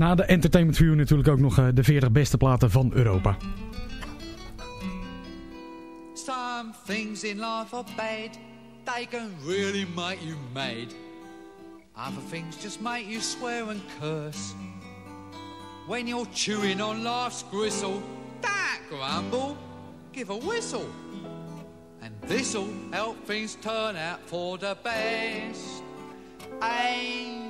Na de Entertainment View natuurlijk ook nog de 40 beste platen van Europa. Some things in life are bad. They can really make you mad. Other things just make you swear and curse. When you're chewing on life's gristle, that grumble, give a whistle. And this'll help things turn out for the best. And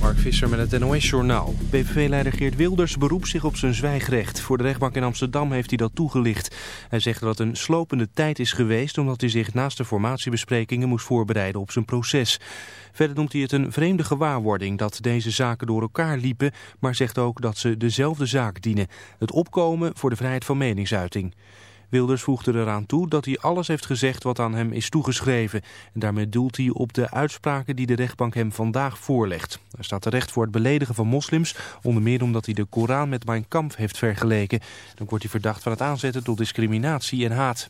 Mark Visser met het NOS-journaal. PVV-leider Geert Wilders beroept zich op zijn zwijgrecht. Voor de rechtbank in Amsterdam heeft hij dat toegelicht. Hij zegt dat het een slopende tijd is geweest... omdat hij zich naast de formatiebesprekingen moest voorbereiden op zijn proces. Verder noemt hij het een vreemde gewaarwording dat deze zaken door elkaar liepen... maar zegt ook dat ze dezelfde zaak dienen. Het opkomen voor de vrijheid van meningsuiting. Wilders voegde eraan toe dat hij alles heeft gezegd wat aan hem is toegeschreven. En daarmee doelt hij op de uitspraken die de rechtbank hem vandaag voorlegt. Hij staat terecht voor het beledigen van moslims, onder meer omdat hij de Koran met Mein Kampf heeft vergeleken. Dan wordt hij verdacht van het aanzetten tot discriminatie en haat.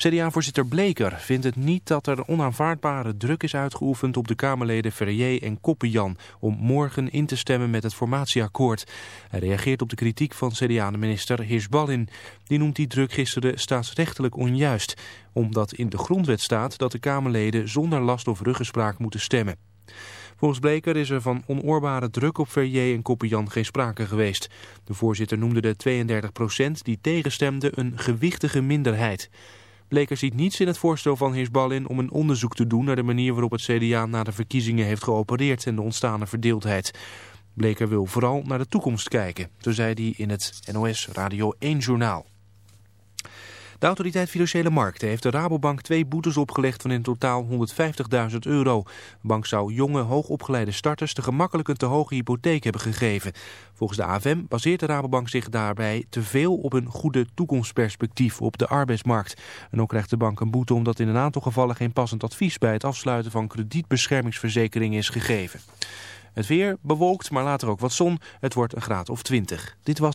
CDA-voorzitter Bleker vindt het niet dat er onaanvaardbare druk is uitgeoefend op de Kamerleden Ferrier en Koppenjan om morgen in te stemmen met het formatieakkoord. Hij reageert op de kritiek van CDA-minister Hirschballin. Die noemt die druk gisteren staatsrechtelijk onjuist, omdat in de grondwet staat dat de Kamerleden zonder last of ruggespraak moeten stemmen. Volgens Bleker is er van onoorbare druk op Verrier en Koppenjan geen sprake geweest. De voorzitter noemde de 32% die tegenstemde een gewichtige minderheid. Bleker ziet niets in het voorstel van Heersballin om een onderzoek te doen naar de manier waarop het CDA na de verkiezingen heeft geopereerd en de ontstane verdeeldheid. Bleker wil vooral naar de toekomst kijken, zo zei hij in het NOS Radio 1 journaal. De autoriteit Financiële Markten heeft de Rabobank twee boetes opgelegd van in totaal 150.000 euro. De bank zou jonge, hoogopgeleide starters te gemakkelijk een te hoge hypotheek hebben gegeven. Volgens de AFM baseert de Rabobank zich daarbij te veel op een goede toekomstperspectief op de arbeidsmarkt. En ook krijgt de bank een boete omdat in een aantal gevallen geen passend advies bij het afsluiten van kredietbeschermingsverzekering is gegeven. Het weer bewolkt, maar later ook wat zon. Het wordt een graad of 20. Dit was...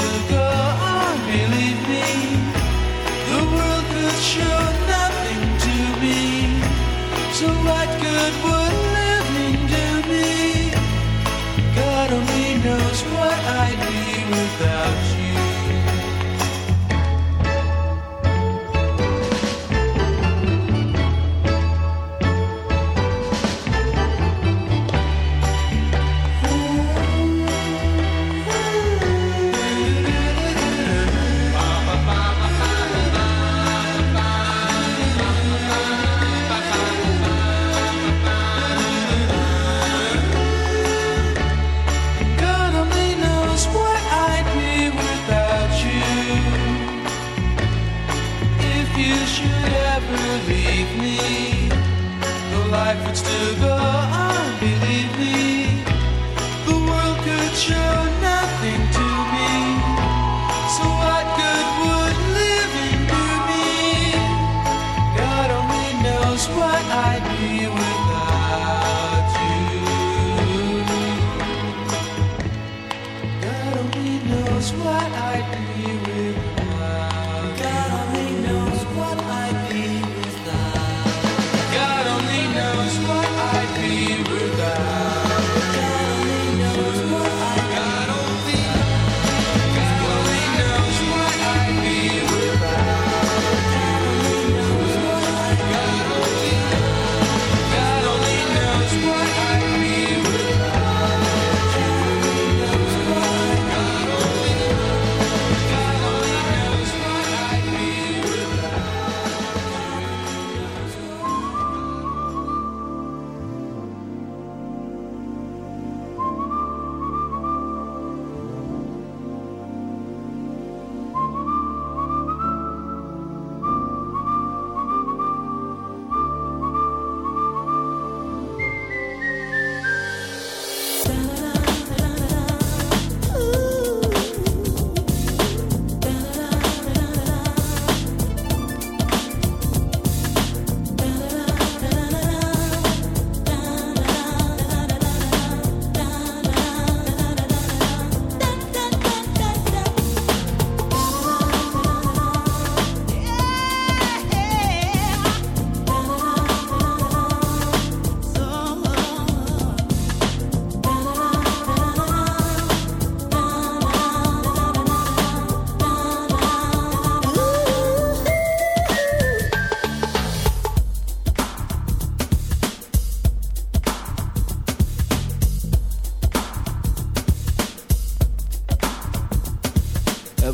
could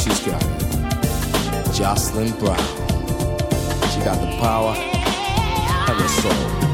she's got. Jocelyn Brown, she got the power and the soul.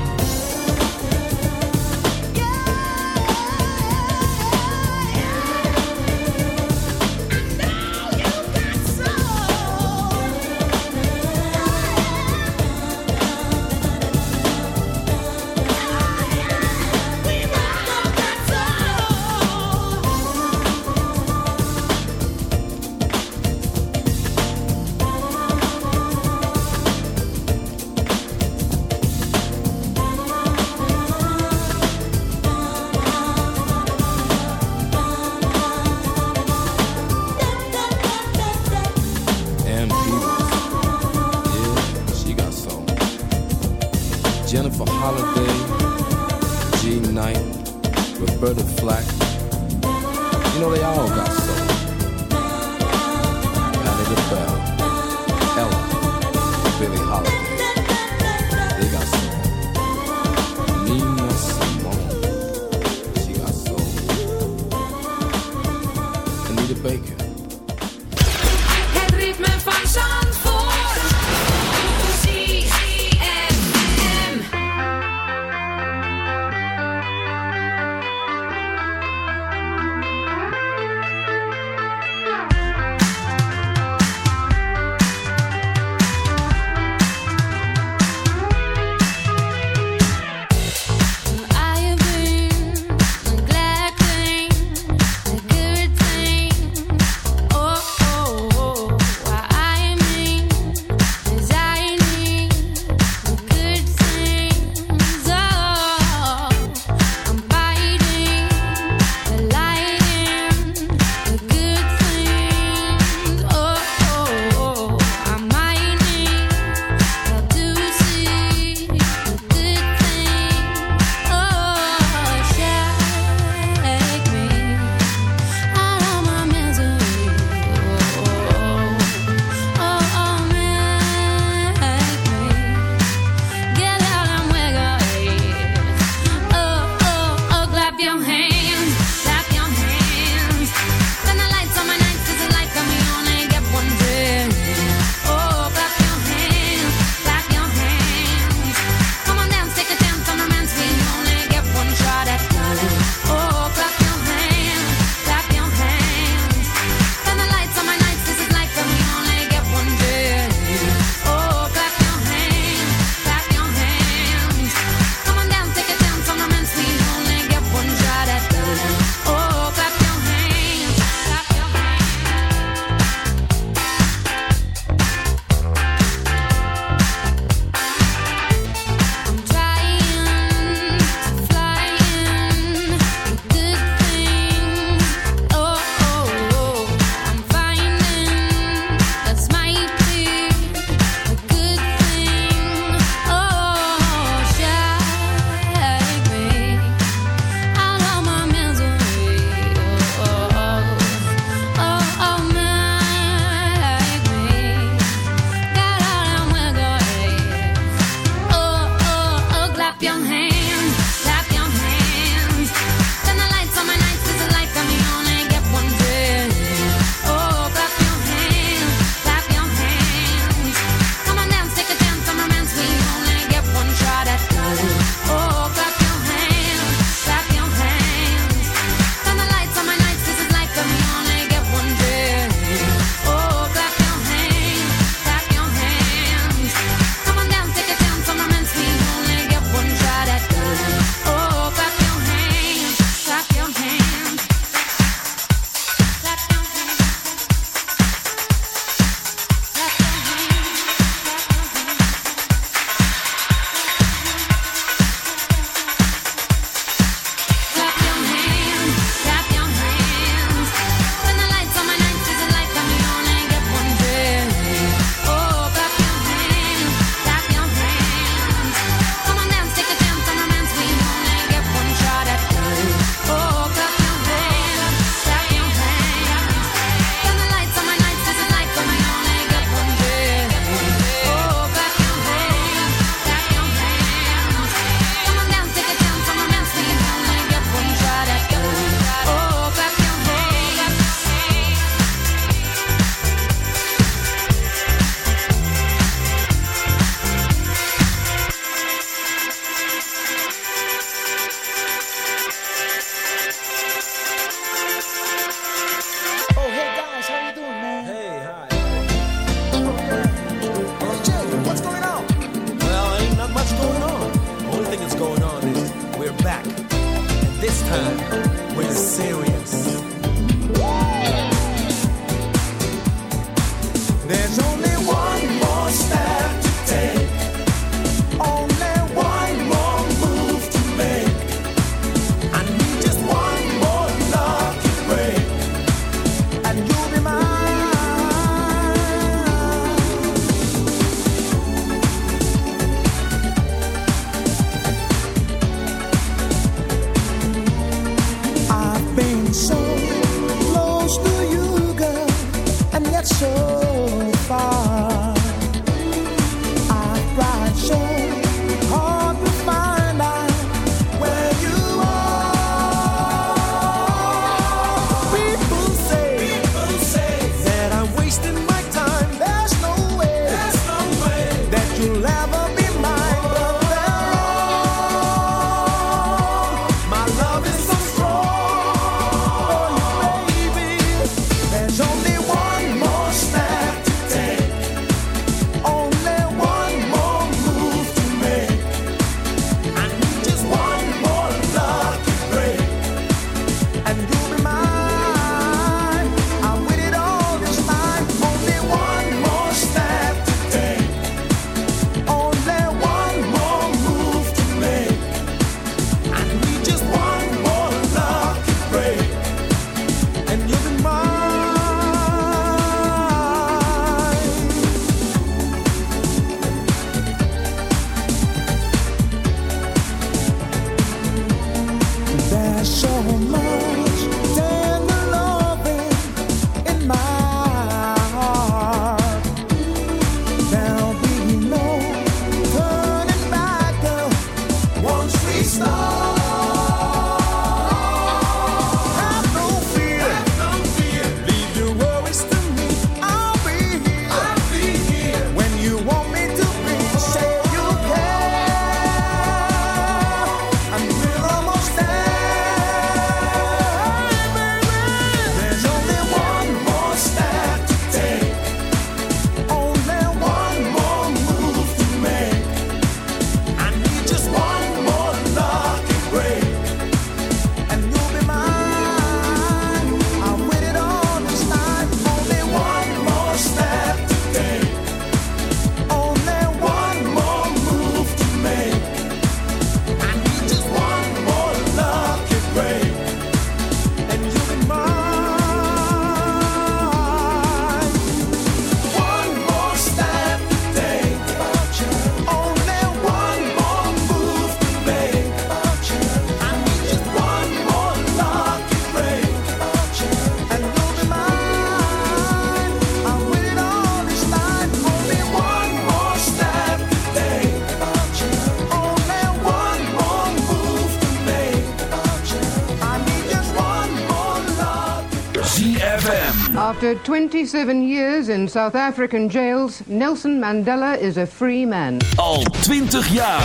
After 27 years in South African jails, Nelson Mandela is a free man. Al 20 jaar.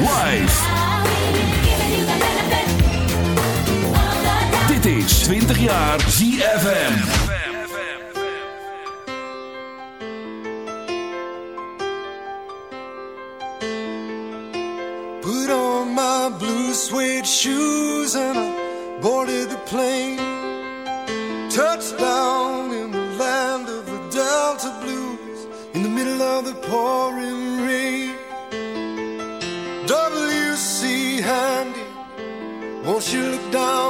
Live. Dit is 20 jaar ZFM. Put on my blue suede shoes and I boarded the plane. touched down in the land of the Delta Blues in the middle of the pouring rain. WC Handy, won't you look down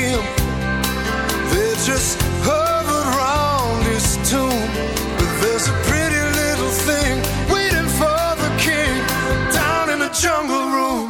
him, they just hovered around his tomb. But there's a pretty little thing waiting for the king down in the jungle room.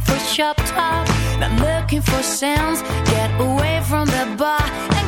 looking for shop talk, not looking for sounds. Get away from the bar.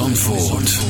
Zandvoort.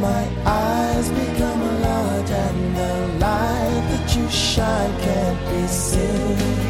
my eyes become large and the light that you shine can't be seen.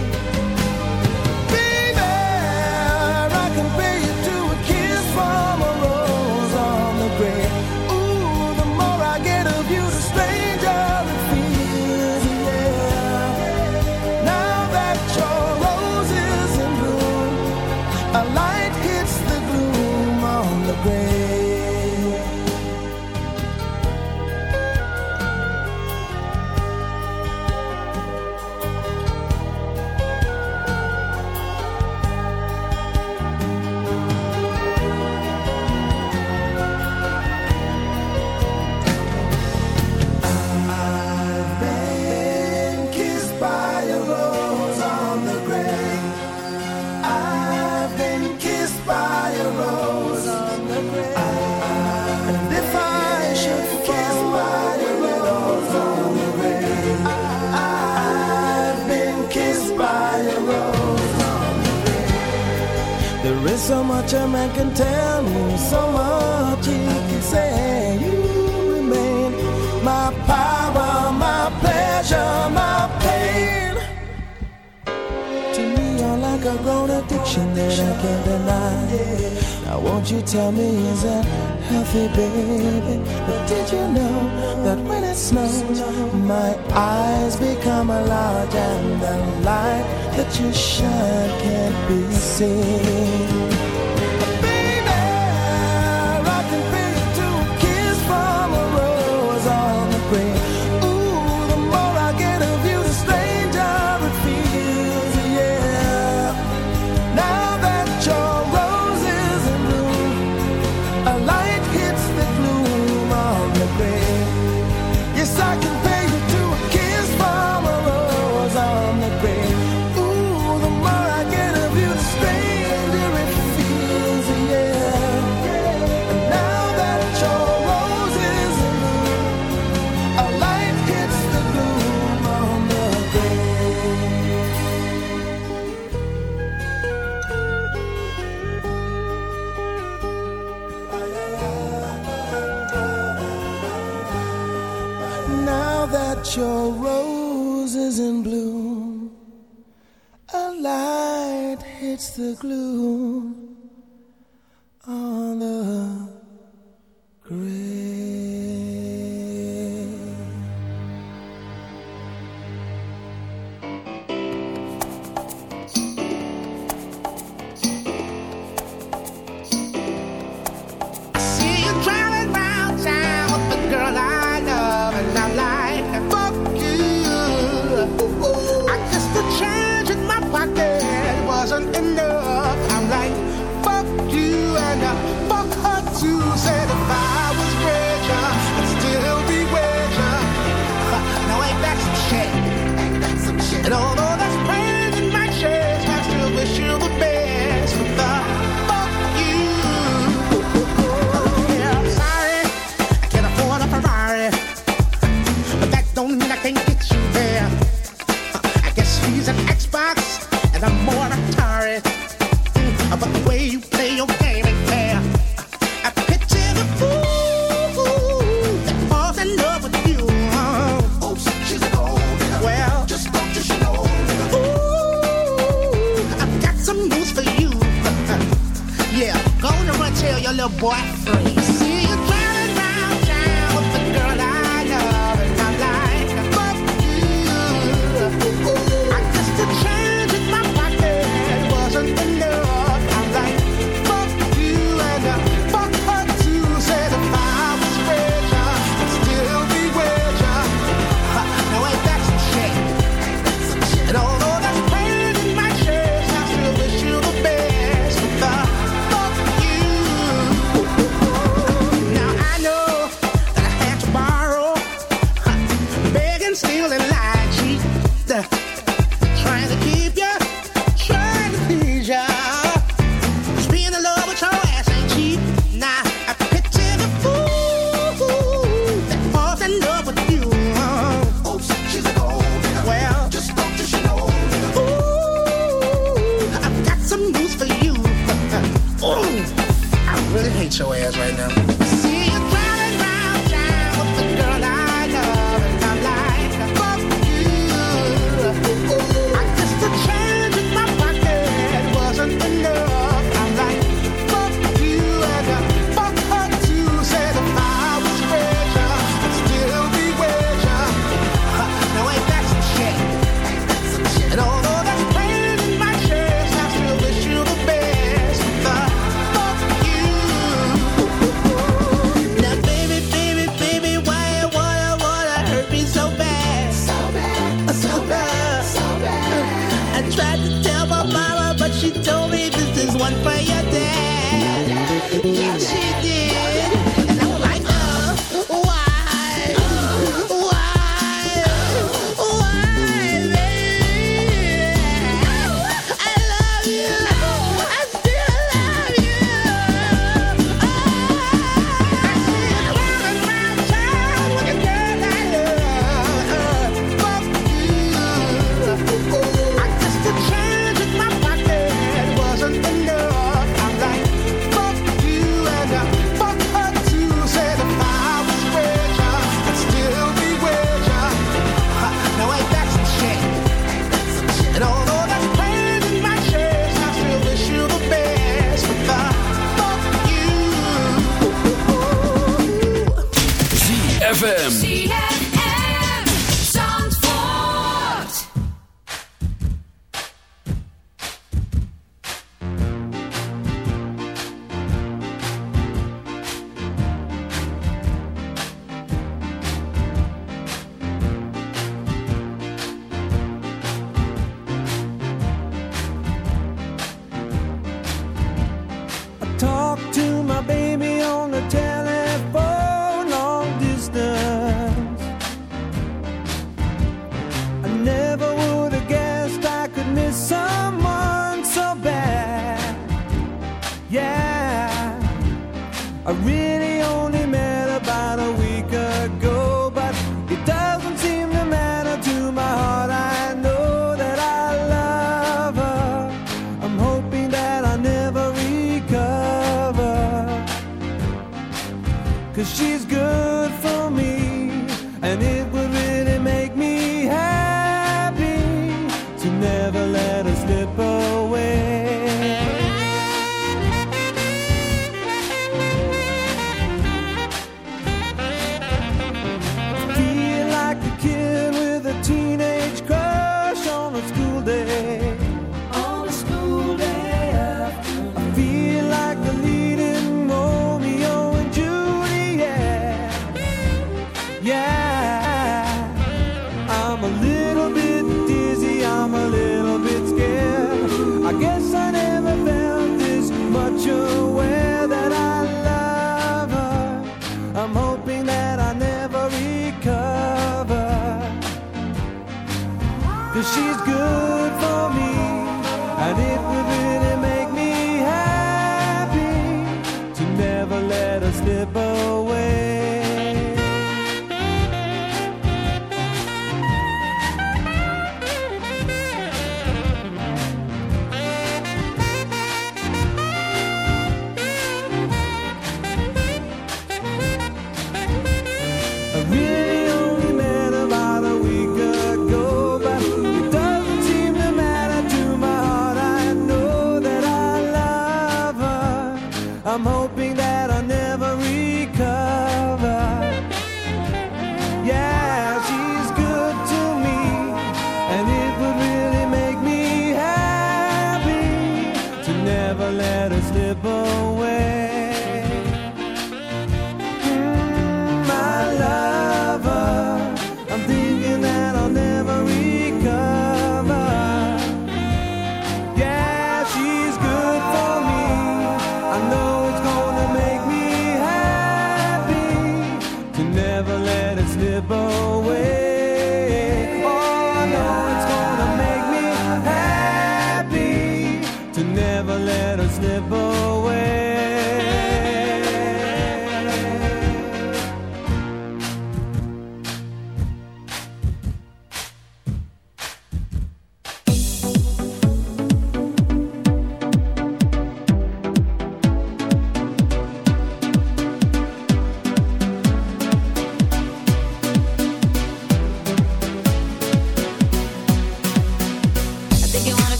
The glue Yeah, go on and run tell your little boy free. See?